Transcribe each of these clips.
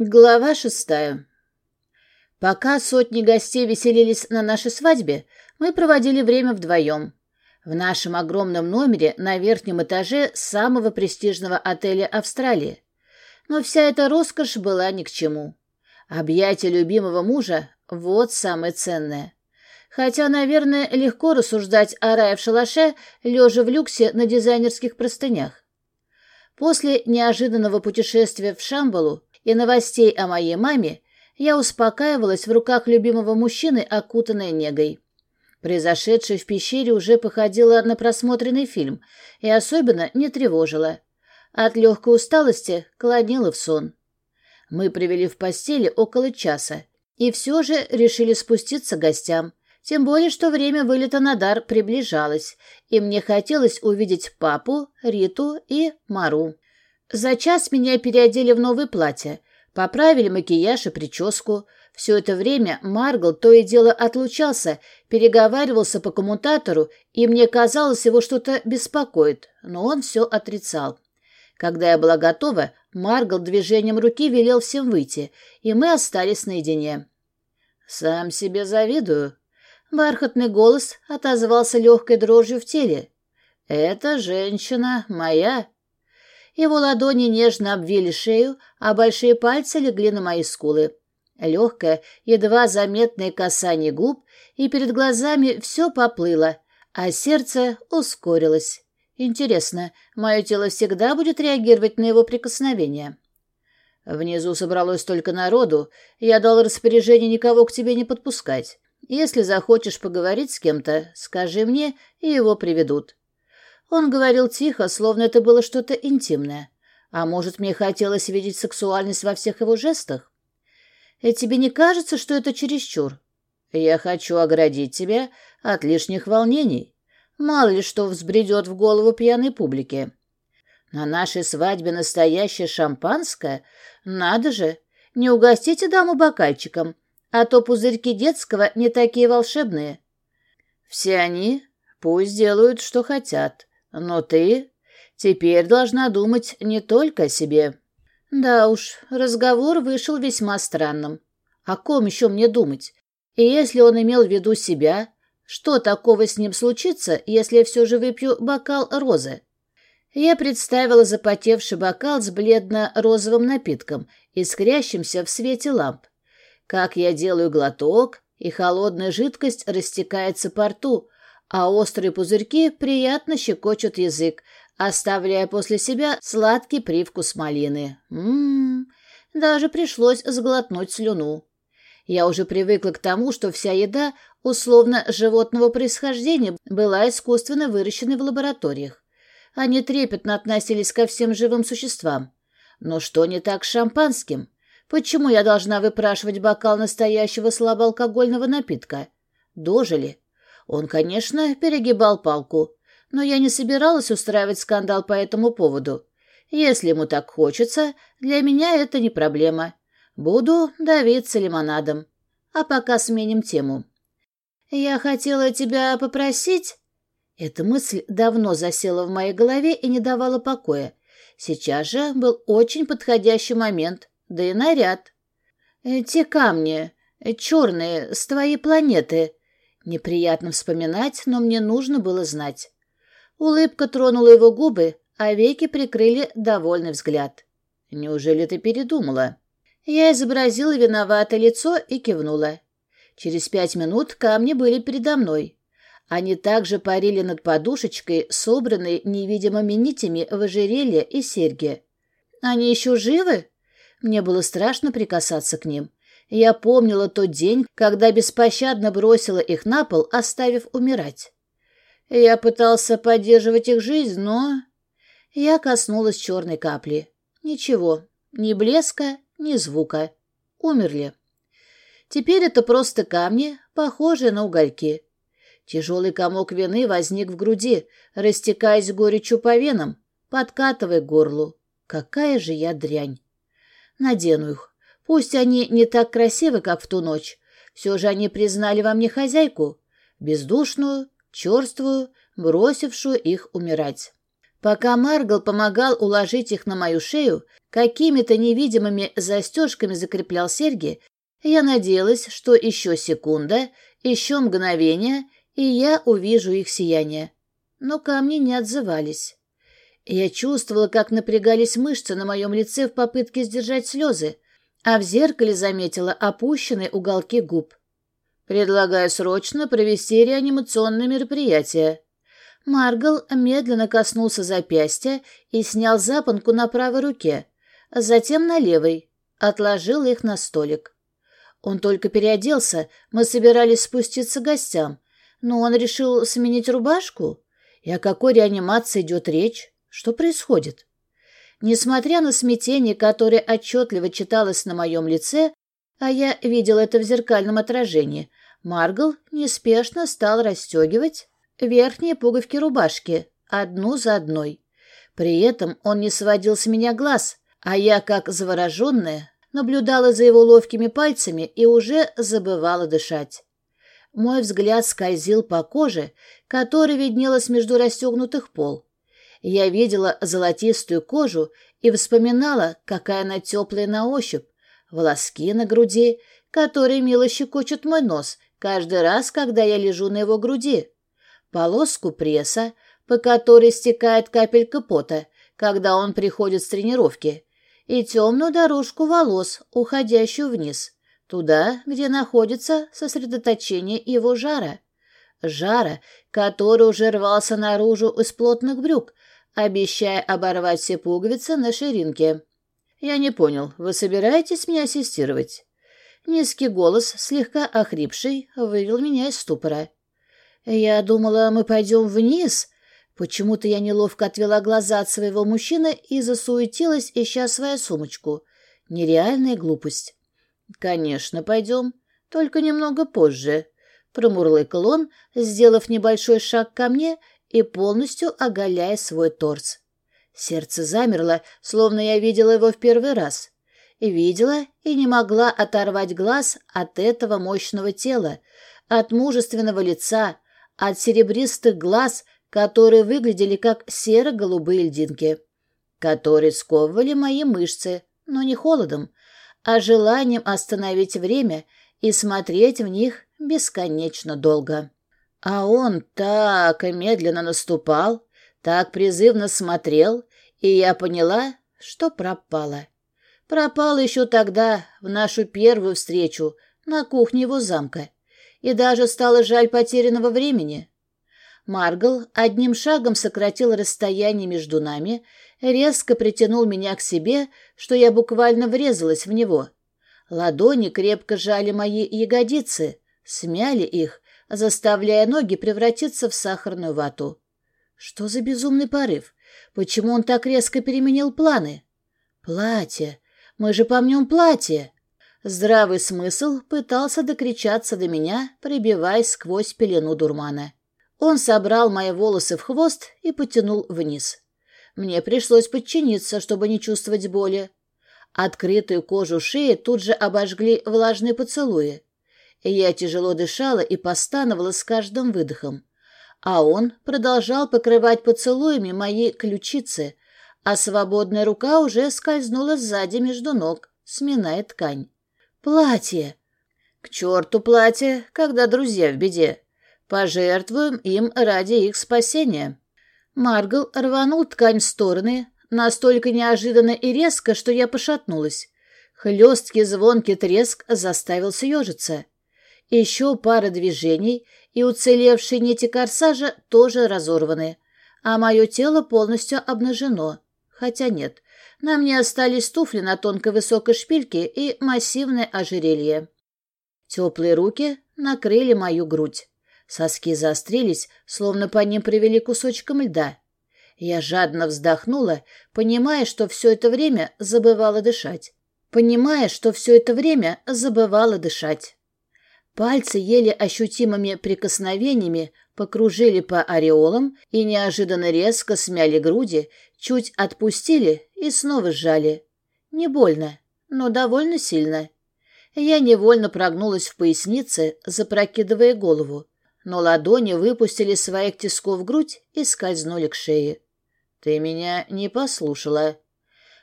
Глава шестая. Пока сотни гостей веселились на нашей свадьбе, мы проводили время вдвоем. В нашем огромном номере на верхнем этаже самого престижного отеля Австралии. Но вся эта роскошь была ни к чему. Объятия любимого мужа — вот самое ценное. Хотя, наверное, легко рассуждать о рае в шалаше, лежа в люксе на дизайнерских простынях. После неожиданного путешествия в Шамбалу и новостей о моей маме я успокаивалась в руках любимого мужчины, окутанной негой. Произошедшее в пещере уже походило на просмотренный фильм и особенно не тревожило. От легкой усталости клонило в сон. Мы провели в постели около часа и все же решили спуститься к гостям, тем более, что время вылета на дар приближалось, и мне хотелось увидеть папу, Риту и Мару. За час меня переодели в новое платье, поправили макияж и прическу. Все это время Маргл то и дело отлучался, переговаривался по коммутатору, и мне казалось, его что-то беспокоит, но он все отрицал. Когда я была готова, Маргл движением руки велел всем выйти, и мы остались наедине. «Сам себе завидую». Бархатный голос отозвался легкой дрожью в теле. «Эта женщина моя». Его ладони нежно обвили шею, а большие пальцы легли на мои скулы. Легкое, едва заметное касание губ, и перед глазами все поплыло, а сердце ускорилось. Интересно, мое тело всегда будет реагировать на его прикосновение? Внизу собралось столько народу, я дал распоряжение никого к тебе не подпускать. Если захочешь поговорить с кем-то, скажи мне, и его приведут. Он говорил тихо, словно это было что-то интимное. А может, мне хотелось видеть сексуальность во всех его жестах? И тебе не кажется, что это чересчур? Я хочу оградить тебя от лишних волнений. Мало ли что взбредет в голову пьяной публике. На нашей свадьбе настоящее шампанское? Надо же! Не угостите даму бокальчиком, а то пузырьки детского не такие волшебные. Все они пусть делают, что хотят, но ты теперь должна думать не только о себе. Да уж, разговор вышел весьма странным. О ком еще мне думать? И если он имел в виду себя, что такого с ним случится, если я все же выпью бокал розы? Я представила запотевший бокал с бледно-розовым напитком, искрящимся в свете ламп. Как я делаю глоток, и холодная жидкость растекается по рту, а острые пузырьки приятно щекочут язык, оставляя после себя сладкий привкус малины. Ммм, даже пришлось сглотнуть слюну. Я уже привыкла к тому, что вся еда, условно животного происхождения, была искусственно выращена в лабораториях. Они трепетно относились ко всем живым существам. Но что не так с шампанским? Почему я должна выпрашивать бокал настоящего слабоалкогольного напитка? Дожили. Он, конечно, перегибал палку, но я не собиралась устраивать скандал по этому поводу. Если ему так хочется, для меня это не проблема. Буду давиться лимонадом. А пока сменим тему. Я хотела тебя попросить... Эта мысль давно засела в моей голове и не давала покоя. Сейчас же был очень подходящий момент, да и наряд. Э, «Те камни, э, черные, с твоей планеты», Неприятно вспоминать, но мне нужно было знать. Улыбка тронула его губы, а веки прикрыли довольный взгляд. «Неужели ты передумала?» Я изобразила виноватое лицо и кивнула. Через пять минут камни были передо мной. Они также парили над подушечкой, собранной невидимыми нитями в ожерелье и серьги. «Они еще живы?» Мне было страшно прикасаться к ним. Я помнила тот день, когда беспощадно бросила их на пол, оставив умирать. Я пытался поддерживать их жизнь, но... Я коснулась черной капли. Ничего, ни блеска, ни звука. Умерли. Теперь это просто камни, похожие на угольки. Тяжелый комок вины возник в груди, растекаясь горечью по венам, подкатывая к горлу. Какая же я дрянь! Надену их. Пусть они не так красивы, как в ту ночь, все же они признали во мне хозяйку, бездушную, черствую, бросившую их умирать. Пока Маргал помогал уложить их на мою шею, какими-то невидимыми застежками закреплял серьги, я надеялась, что еще секунда, еще мгновение, и я увижу их сияние. Но камни не отзывались. Я чувствовала, как напрягались мышцы на моем лице в попытке сдержать слезы, а в зеркале заметила опущенные уголки губ. «Предлагаю срочно провести реанимационное мероприятие». Маргал медленно коснулся запястья и снял запонку на правой руке, затем на левой, отложил их на столик. Он только переоделся, мы собирались спуститься к гостям, но он решил сменить рубашку. И о какой реанимации идет речь? Что происходит? Несмотря на смятение, которое отчетливо читалось на моем лице, а я видел это в зеркальном отражении, Маргл неспешно стал расстегивать верхние пуговки рубашки, одну за одной. При этом он не сводил с меня глаз, а я, как завороженная, наблюдала за его ловкими пальцами и уже забывала дышать. Мой взгляд скользил по коже, которая виднелась между расстегнутых пол. Я видела золотистую кожу и вспоминала, какая она теплая на ощупь, волоски на груди, которые мило щекочут мой нос каждый раз, когда я лежу на его груди, полоску пресса, по которой стекает капелька пота, когда он приходит с тренировки, и темную дорожку волос, уходящую вниз, туда, где находится сосредоточение его жара. Жара, который уже рвался наружу из плотных брюк, обещая оборвать все пуговицы на ширинке. «Я не понял, вы собираетесь меня ассистировать?» Низкий голос, слегка охрипший, вывел меня из ступора. «Я думала, мы пойдем вниз», Почему-то я неловко отвела глаза от своего мужчины и засуетилась, ища свою сумочку. Нереальная глупость. «Конечно, пойдем. Только немного позже», — промурлыкал он, сделав небольшой шаг ко мне и полностью оголяя свой торс. Сердце замерло, словно я видела его в первый раз. И видела, и не могла оторвать глаз от этого мощного тела, от мужественного лица, от серебристых глаз, которые выглядели как серо-голубые льдинки, которые сковывали мои мышцы, но не холодом, а желанием остановить время и смотреть в них бесконечно долго. А он так медленно наступал, так призывно смотрел, и я поняла, что пропала. Пропала еще тогда, в нашу первую встречу, на кухне его замка, и даже стало жаль потерянного времени. Маргл одним шагом сократил расстояние между нами, резко притянул меня к себе, что я буквально врезалась в него. Ладони крепко жали мои ягодицы, смяли их, заставляя ноги превратиться в сахарную вату. Что за безумный порыв? Почему он так резко переменил планы? Платье. Мы же помнем платье. Здравый смысл пытался докричаться до меня, прибиваясь сквозь пелену дурмана. Он собрал мои волосы в хвост и потянул вниз. Мне пришлось подчиниться, чтобы не чувствовать боли. Открытую кожу шеи тут же обожгли влажные поцелуи. Я тяжело дышала и постановала с каждым выдохом. А он продолжал покрывать поцелуями мои ключицы, а свободная рука уже скользнула сзади между ног, сминая ткань. «Платье!» «К черту платье, когда друзья в беде! Пожертвуем им ради их спасения!» Маргл рванул ткань в стороны, настолько неожиданно и резко, что я пошатнулась. Хлесткий звонкий треск заставил съежиться. Еще пара движений, и уцелевшие нити корсажа тоже разорваны, а мое тело полностью обнажено. Хотя нет, на мне остались туфли на тонкой высокой шпильке и массивное ожерелье. Теплые руки накрыли мою грудь. Соски заострились, словно по ним привели кусочком льда. Я жадно вздохнула, понимая, что все это время забывала дышать. Понимая, что все это время забывала дышать. Пальцы еле ощутимыми прикосновениями покружили по ореолам и неожиданно резко смяли груди, чуть отпустили и снова сжали. Не больно, но довольно сильно. Я невольно прогнулась в пояснице, запрокидывая голову, но ладони выпустили своих тисков грудь и скользнули к шее. Ты меня не послушала.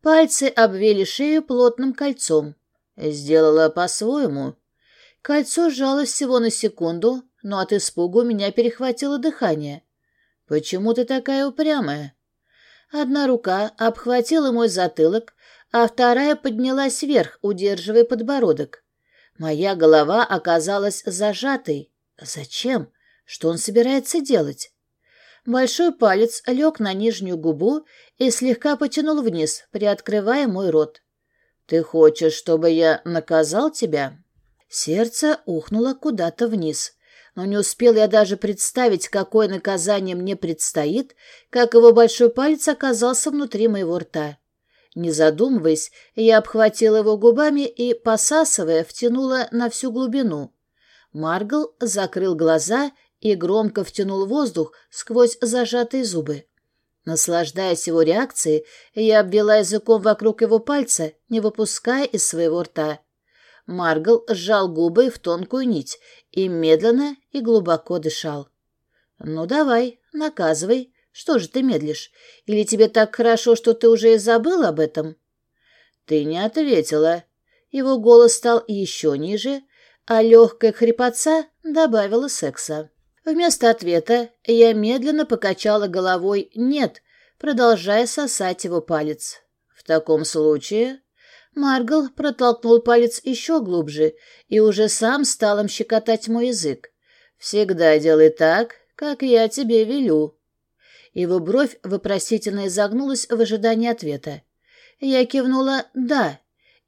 Пальцы обвели шею плотным кольцом. Сделала по-своему. Кольцо сжалось всего на секунду, но от испугу меня перехватило дыхание. «Почему ты такая упрямая?» Одна рука обхватила мой затылок, а вторая поднялась вверх, удерживая подбородок. Моя голова оказалась зажатой. Зачем? Что он собирается делать? Большой палец лег на нижнюю губу и слегка потянул вниз, приоткрывая мой рот. «Ты хочешь, чтобы я наказал тебя?» Сердце ухнуло куда-то вниз, но не успел я даже представить, какое наказание мне предстоит, как его большой палец оказался внутри моего рта. Не задумываясь, я обхватила его губами и, посасывая, втянула на всю глубину. Маргл закрыл глаза и громко втянул воздух сквозь зажатые зубы. Наслаждаясь его реакцией, я обвела языком вокруг его пальца, не выпуская из своего рта. Маргл сжал губы в тонкую нить и медленно и глубоко дышал. «Ну давай, наказывай. Что же ты медлишь? Или тебе так хорошо, что ты уже и забыл об этом?» «Ты не ответила». Его голос стал еще ниже, а легкая хрипотца добавила секса. Вместо ответа я медленно покачала головой «нет», продолжая сосать его палец. В таком случае Маргл протолкнул палец еще глубже и уже сам стал им щекотать мой язык. «Всегда делай так, как я тебе велю». Его бровь вопросительно изогнулась в ожидании ответа. Я кивнула «да»,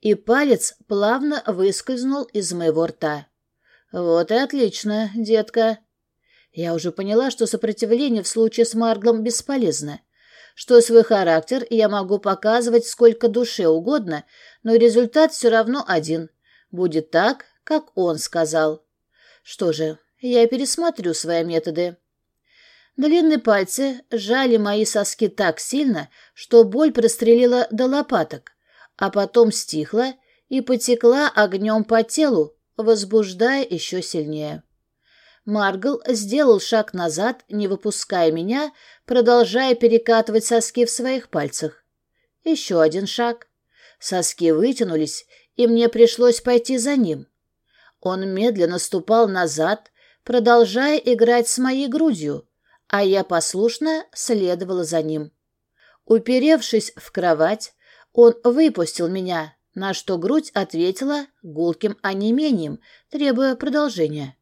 и палец плавно выскользнул из моего рта. «Вот и отлично, детка». Я уже поняла, что сопротивление в случае с Марглом бесполезно, что свой характер я могу показывать сколько душе угодно, но результат все равно один. Будет так, как он сказал. Что же, я пересмотрю свои методы. Длинные пальцы сжали мои соски так сильно, что боль прострелила до лопаток, а потом стихла и потекла огнем по телу, возбуждая еще сильнее. Маргл сделал шаг назад, не выпуская меня, продолжая перекатывать соски в своих пальцах. Еще один шаг. Соски вытянулись, и мне пришлось пойти за ним. Он медленно ступал назад, продолжая играть с моей грудью, а я послушно следовала за ним. Уперевшись в кровать, он выпустил меня, на что грудь ответила гулким онемением, требуя продолжения.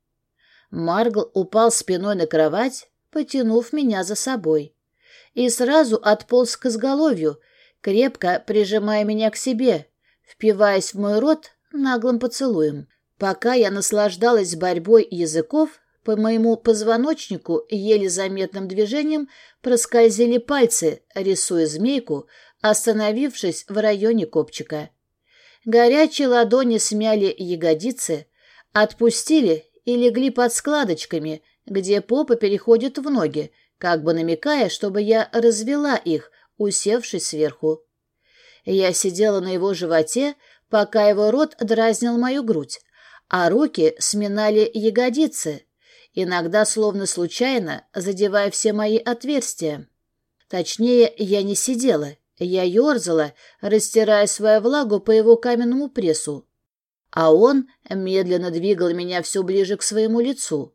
Маргл упал спиной на кровать, потянув меня за собой. И сразу отполз к изголовью, крепко прижимая меня к себе, впиваясь в мой рот наглым поцелуем. Пока я наслаждалась борьбой языков, по моему позвоночнику еле заметным движением проскользили пальцы, рисуя змейку, остановившись в районе копчика. Горячие ладони смяли ягодицы, отпустили и легли под складочками, где попа переходит в ноги, как бы намекая, чтобы я развела их, усевшись сверху. Я сидела на его животе, пока его рот дразнил мою грудь, а руки сминали ягодицы, иногда словно случайно задевая все мои отверстия. Точнее, я не сидела, я ерзала, растирая свою влагу по его каменному прессу а он медленно двигал меня все ближе к своему лицу.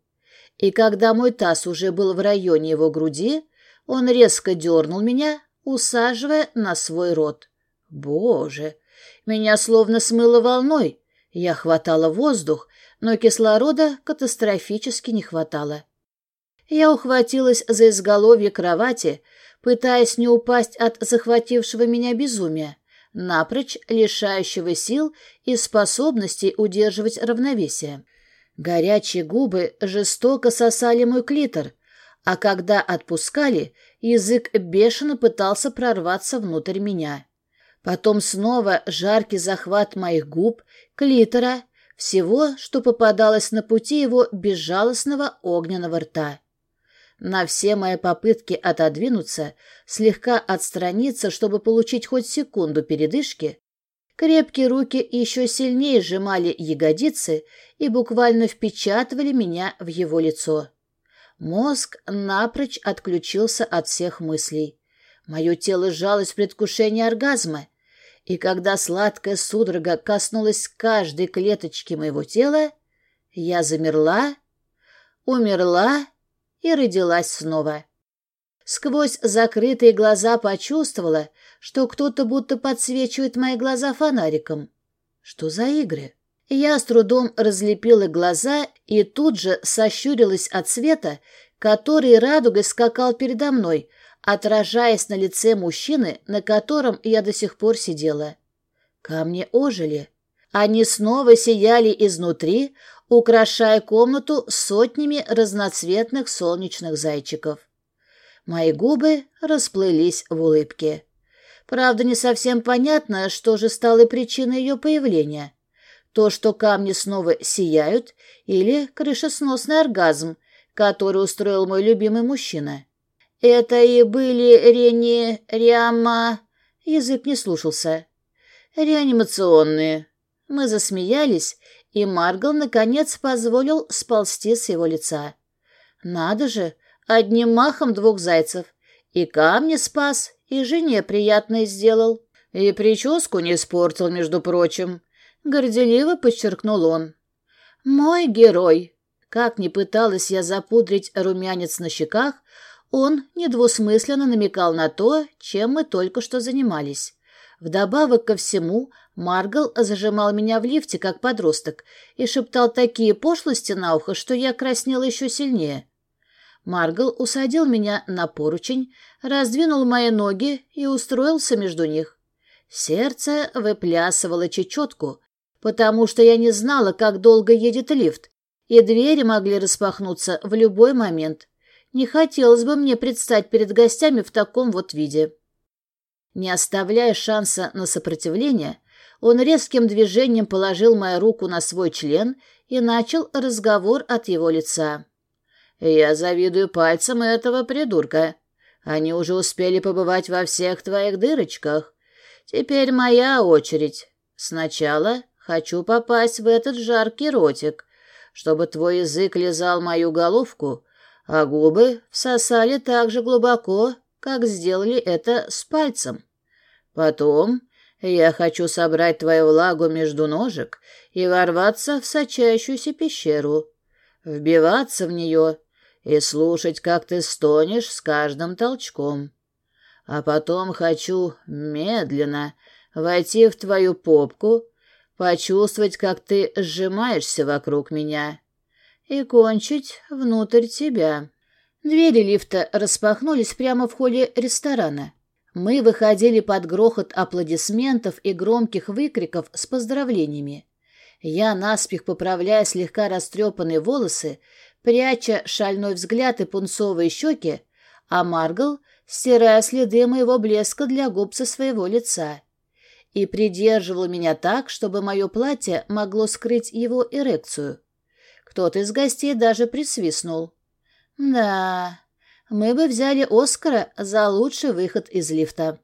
И когда мой таз уже был в районе его груди, он резко дернул меня, усаживая на свой рот. Боже! Меня словно смыло волной. Я хватала воздух, но кислорода катастрофически не хватало. Я ухватилась за изголовье кровати, пытаясь не упасть от захватившего меня безумия, напрочь лишающего сил и способности удерживать равновесие. Горячие губы жестоко сосали мой клитор, а когда отпускали, язык бешено пытался прорваться внутрь меня. Потом снова жаркий захват моих губ, клитора, всего, что попадалось на пути его безжалостного огненного рта. На все мои попытки отодвинуться, слегка отстраниться, чтобы получить хоть секунду передышки, крепкие руки еще сильнее сжимали ягодицы и буквально впечатывали меня в его лицо. Мозг напрочь отключился от всех мыслей. Мое тело сжалось в предвкушении оргазма, и когда сладкая судорога коснулась каждой клеточки моего тела, я замерла, умерла и родилась снова. Сквозь закрытые глаза почувствовала, что кто-то будто подсвечивает мои глаза фонариком. Что за игры? Я с трудом разлепила глаза и тут же сощурилась от света, который радугой скакал передо мной, отражаясь на лице мужчины, на котором я до сих пор сидела. Камни ожили. Они снова сияли изнутри, украшая комнату сотнями разноцветных солнечных зайчиков. Мои губы расплылись в улыбке. Правда, не совсем понятно, что же стало причиной ее появления. То, что камни снова сияют, или крышесносный оргазм, который устроил мой любимый мужчина. Это и были рени... ряма... Язык не слушался. Реанимационные. Мы засмеялись, и Маргал, наконец, позволил сползти с его лица. Надо же, одним махом двух зайцев. И камни спас, и жене приятное сделал. И прическу не испортил, между прочим. Горделиво подчеркнул он. Мой герой. Как ни пыталась я запудрить румянец на щеках, он недвусмысленно намекал на то, чем мы только что занимались. Вдобавок ко всему, Маргал зажимал меня в лифте, как подросток, и шептал такие пошлости на ухо, что я краснела еще сильнее. Маргал усадил меня на поручень, раздвинул мои ноги и устроился между них. Сердце выплясывало чечетку, потому что я не знала, как долго едет лифт, и двери могли распахнуться в любой момент. Не хотелось бы мне предстать перед гостями в таком вот виде. Не оставляя шанса на сопротивление, он резким движением положил мою руку на свой член и начал разговор от его лица. «Я завидую пальцам этого придурка. Они уже успели побывать во всех твоих дырочках. Теперь моя очередь. Сначала хочу попасть в этот жаркий ротик, чтобы твой язык лизал мою головку, а губы всосали так же глубоко, как сделали это с пальцем. Потом я хочу собрать твою влагу между ножек и ворваться в сочащуюся пещеру, вбиваться в нее и слушать, как ты стонешь с каждым толчком. А потом хочу медленно войти в твою попку, почувствовать, как ты сжимаешься вокруг меня и кончить внутрь тебя. Двери лифта распахнулись прямо в холле ресторана. Мы выходили под грохот аплодисментов и громких выкриков с поздравлениями. Я, наспех поправляя слегка растрепанные волосы, пряча шальной взгляд и пунцовые щеки, а Маргал, стирая следы моего блеска для губ со своего лица. И придерживал меня так, чтобы мое платье могло скрыть его эрекцию. Кто-то из гостей даже присвистнул. Да, мы бы взяли Оскара за лучший выход из лифта.